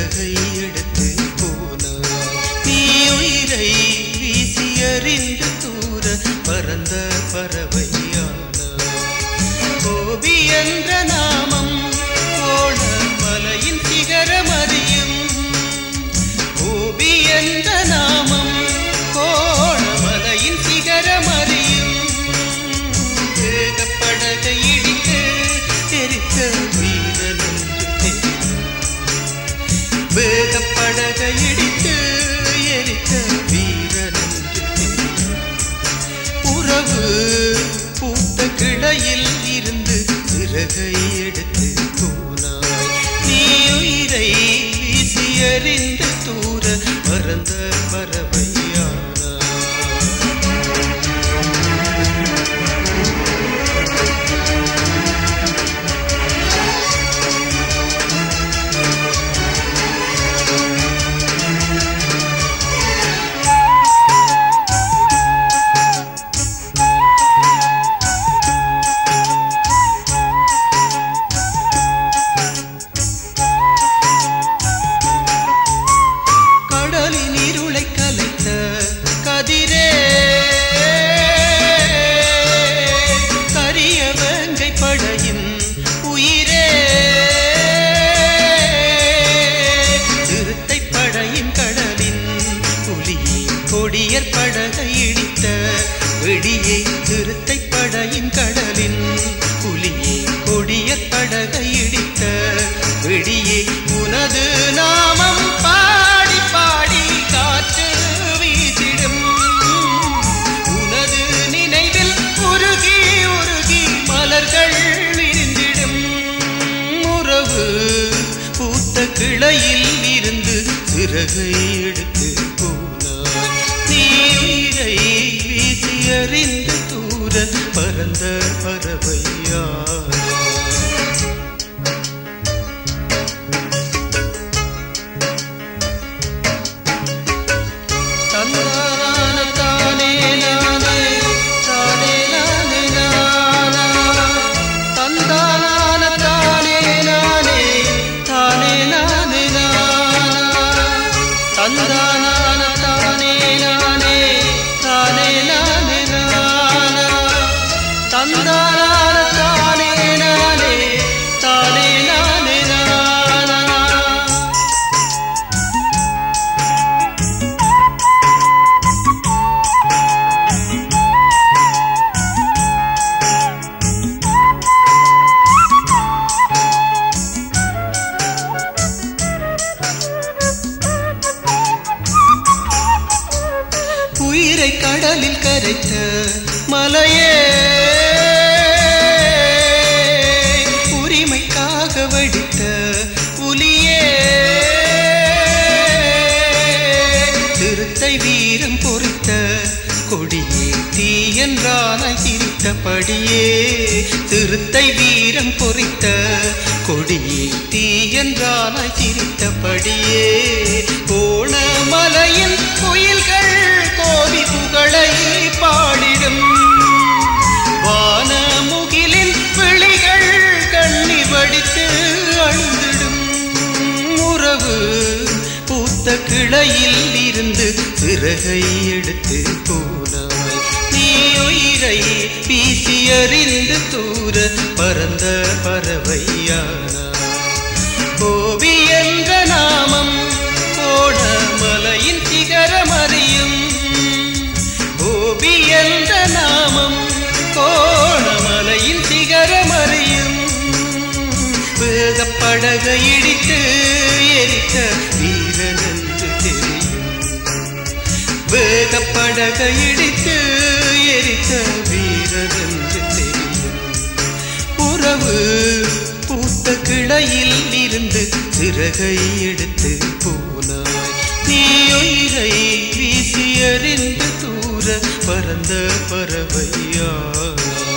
சிறகை எடுத்து போனாய் நீ உயிரை வீசி எறிந்து தூர பரந்த பறவையானாய் கோபி என்ற நாமம் கோண மலையின் சிகரம் அறியும் கோபி என்ற வேகப்படகை இடித்து எரித்த வீரன் உறவு பூத்த கிளையில் இருந்து சிறகை எடுத்து போனாய் நீ உயிரை வீசி எறிந்து தூர மறந்த கொடியர் படகை இடித்த வெடியை திருத்தை படையின் கடலின் புலியை கொடியர் படகை இடித்த வெடியை உனது நாமம் பாடி பாடி காற்று வீசிடும். உனது நினைவில் உருகி உருகி மலர்கள் விரிந்திடும். உறவு பூத்த கிளையில் இருந்து சிறகை எடுத்து பறந்த பறவை. Nara திருத்தை வீரம் பொறித்த கொடியே தீ சிரித்தபடியே திருத்தை வீரம் பொறித்த கொடியே தீ சிரித்தபடியே கோணமலையின் குயில்கள் கோவி புகழை பாடிடும். வானமுகிலின் விழிகள் கண்ணீர் வடித்து அழுந்திடும் உறவு பூத்த கிளையில் சிறகை எடுத்து போனாய். நீ உயிரை வீசியறிந்து தூர பறந்த பறவையானாய். கோபி என்ற நாமம் போட மலையின் சிகரம் அறியும். கோபி என்ற நாமம் கோணமலையின் சிகரம் அறியும். வேகப்படக இடித்து எரித்த வீரன் என்று தெரியும். வேகப்படகை இடித்து எரித்த வீரன் தெரியும். உறவு பூத்த கிளையில் இருந்து சிறகை எடுத்து போனாய். நீ உயிரை வீசி எறிந்து தூர பறந்த பறவையானாய்